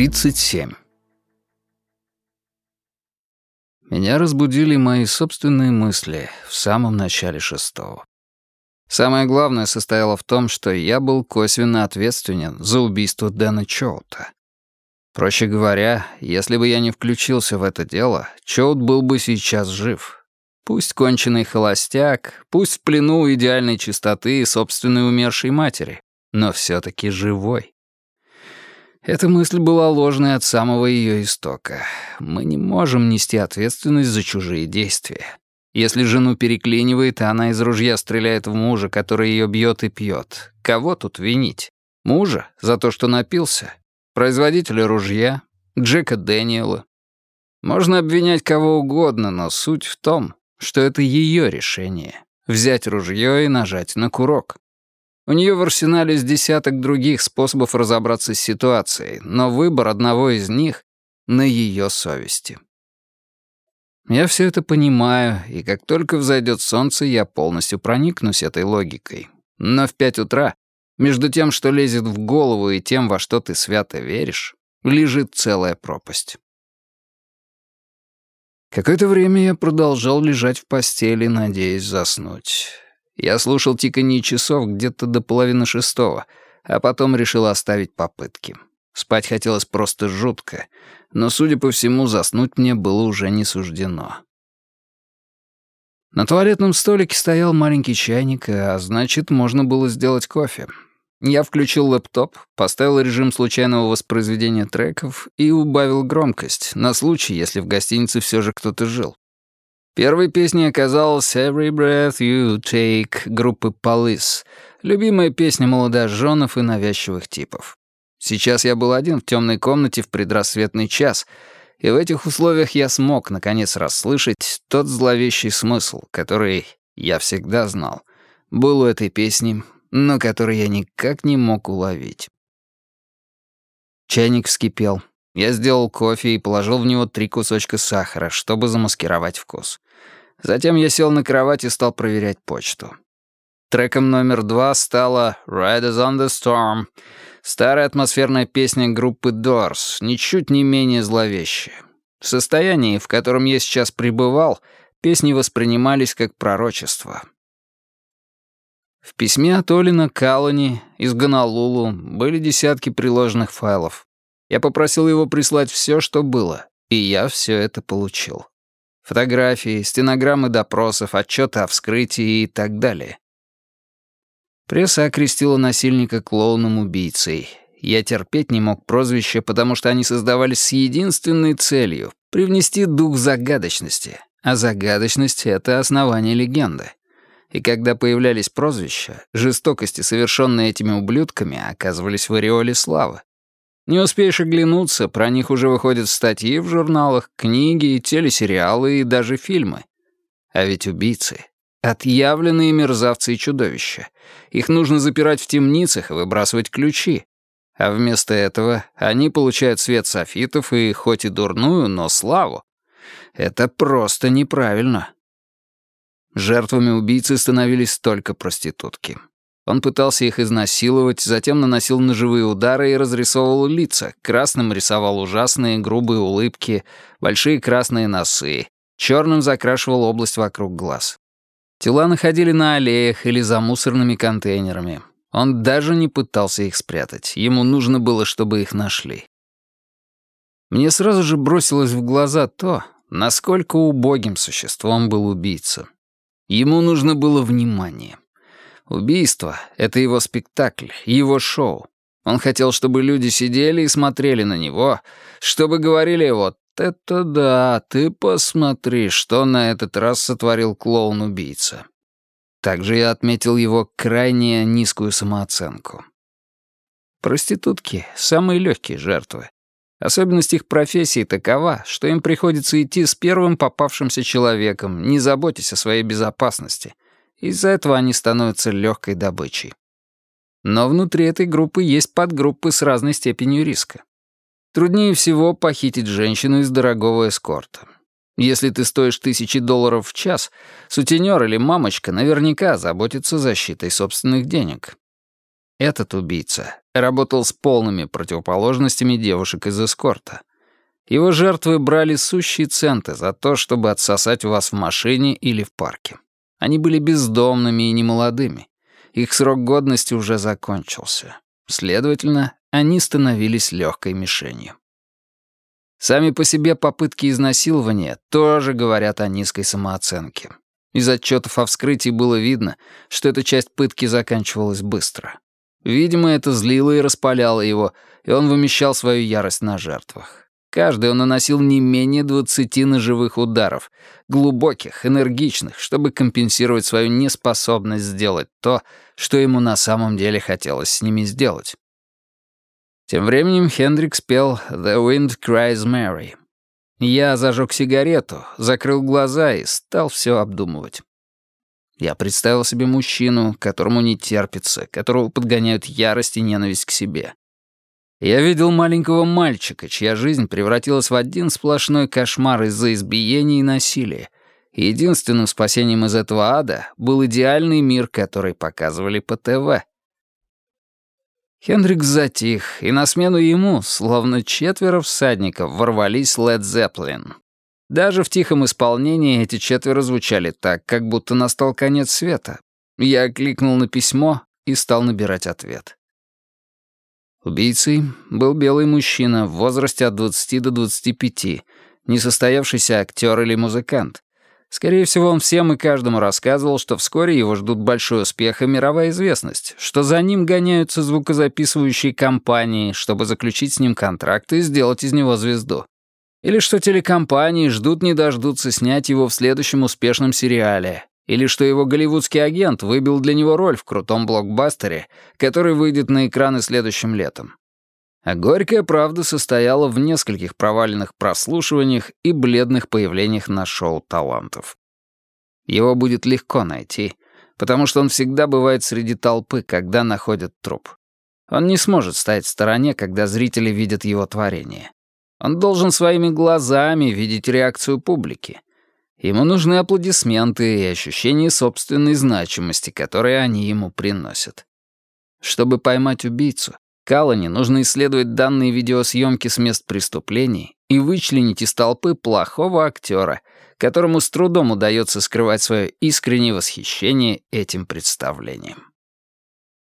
37. Меня разбудили мои собственные мысли в самом начале шестого. Самое главное состояло в том, что я был косвенно ответственен за убийство Дэна Чоута. Проще говоря, если бы я не включился в это дело, Чоут был бы сейчас жив. Пусть конченый холостяк, пусть в плену идеальной чистоты и собственной умершей матери, но все таки живой. Эта мысль была ложной от самого ее истока. Мы не можем нести ответственность за чужие действия. Если жену переклинивает, и она из ружья стреляет в мужа, который ее бьет и пьет, кого тут винить? Мужа за то, что напился? Производителя ружья? Джека Дэниела? Можно обвинять кого угодно, но суть в том, что это ее решение — взять ружье и нажать на курок. У нее в арсенале с десяток других способов разобраться с ситуацией, но выбор одного из них на ее совести. Я все это понимаю, и как только взойдет солнце, я полностью проникнусь этой логикой. Но в пять утра, между тем, что лезет в голову, и тем, во что ты свято веришь, лежит целая пропасть. Какое-то время я продолжал лежать в постели, надеясь заснуть. Я слушал тиканье часов где-то до половины шестого, а потом решил оставить попытки. Спать хотелось просто жутко, но, судя по всему, заснуть мне было уже не суждено. На туалетном столике стоял маленький чайник, а значит, можно было сделать кофе. Я включил лэптоп, поставил режим случайного воспроизведения треков и убавил громкость, на случай, если в гостинице все же кто-то жил. Первой песней оказалась «Every Breath You Take» группы Police, любимая песня молодоженов и навязчивых типов. Сейчас я был один в темной комнате в предрассветный час, и в этих условиях я смог, наконец, расслышать тот зловещий смысл, который, я всегда знал, был у этой песни, но который я никак не мог уловить. Чайник вскипел. Я сделал кофе и положил в него три кусочка сахара, чтобы замаскировать вкус. Затем я сел на кровать и стал проверять почту. Треком номер два стала «Riders on the Storm», старая атмосферная песня группы Doors, ничуть не менее зловещая. В состоянии, в котором я сейчас пребывал, песни воспринимались как пророчество. В письме от Олина Калани из Гонолулу были десятки приложенных файлов. Я попросил его прислать все, что было, и я все это получил. Фотографии, стенограммы допросов, отчеты о вскрытии и так далее. Пресса окрестила насильника клоуном-убийцей. Я терпеть не мог прозвища, потому что они создавались с единственной целью — привнести дух загадочности. А загадочность — это основание легенды. И когда появлялись прозвища, жестокости, совершенные этими ублюдками, оказывались в ореоле славы. Не успеешь оглянуться, про них уже выходят статьи в журналах, книги, телесериалы и даже фильмы. А ведь убийцы — отъявленные мерзавцы и чудовища. Их нужно запирать в темницах и выбрасывать ключи. А вместо этого они получают свет софитов и хоть и дурную, но славу. Это просто неправильно. Жертвами убийцы становились только проститутки. Он пытался их изнасиловать, затем наносил ножевые удары и разрисовывал лица, красным рисовал ужасные грубые улыбки, большие красные носы, черным закрашивал область вокруг глаз. Тела находили на аллеях или за мусорными контейнерами. Он даже не пытался их спрятать, ему нужно было, чтобы их нашли. Мне сразу же бросилось в глаза то, насколько убогим существом был убийца. Ему нужно было внимание. Убийство — это его спектакль, его шоу. Он хотел, чтобы люди сидели и смотрели на него, чтобы говорили «Вот это да, ты посмотри, что на этот раз сотворил клоун-убийца». Также я отметил его крайне низкую самооценку. Проститутки — самые легкие жертвы. Особенность их профессии такова, что им приходится идти с первым попавшимся человеком, не заботясь о своей безопасности — из-за этого они становятся легкой добычей. Но внутри этой группы есть подгруппы с разной степенью риска. Труднее всего похитить женщину из дорогого эскорта. Если ты стоишь тысячи долларов в час, сутенер или мамочка наверняка заботится защитой собственных денег. этот убийца работал с полными противоположностями девушек из эскорта. Его жертвы брали сущие центы за то, чтобы отсосать вас в машине или в парке. Они были бездомными и немолодыми. Их срок годности уже закончился. Следовательно, они становились легкой мишенью. Сами по себе попытки изнасилования тоже говорят о низкой самооценке. Из отчетов о вскрытии было видно, что эта часть пытки заканчивалась быстро. Видимо, это злило и распаляло его, и он вымещал свою ярость на жертвах. Каждый он наносил не менее двадцати ножевых ударов, глубоких, энергичных, чтобы компенсировать свою неспособность сделать то, что ему на самом деле хотелось с ними сделать. Тем временем Хендрикс пел «The Wind Cries Mary». Я зажег сигарету, закрыл глаза и стал все обдумывать. Я представил себе мужчину, которому не терпится, которого подгоняют ярость и ненависть к себе. Я видел маленького мальчика, чья жизнь превратилась в один сплошной кошмар из-за избиений и насилия. Единственным спасением из этого ада был идеальный мир, который показывали по ТВ. Хендрик затих, и на смену ему, словно четверо всадников, ворвались Лед Зепплин. Даже в тихом исполнении эти четверо звучали так, как будто настал конец света. Я кликнул на письмо и стал набирать ответ. Убийцей был белый мужчина в возрасте от 20 до 25, несостоявшийся актер или музыкант. Скорее всего, он всем и каждому рассказывал, что вскоре его ждут большой успех и мировая известность, что за ним гоняются звукозаписывающие компании, чтобы заключить с ним контракт и сделать из него звезду. Или что телекомпании ждут не дождутся снять его в следующем успешном сериале, или что его голливудский агент выбил для него роль в крутом блокбастере, который выйдет на экраны следующим летом. А горькая правда состояла в нескольких проваленных прослушиваниях и бледных появлениях на шоу талантов. Его будет легко найти, потому что он всегда бывает среди толпы, когда находят труп. Он не сможет стоять в стороне, когда зрители видят его творение. Он должен своими глазами видеть реакцию публики. Ему нужны аплодисменты и ощущение собственной значимости, которые они ему приносят. Чтобы поймать убийцу, Калане нужно исследовать данные видеосъемки с мест преступлений и вычленить из толпы плохого актера, которому с трудом удается скрывать свое искреннее восхищение этим представлением.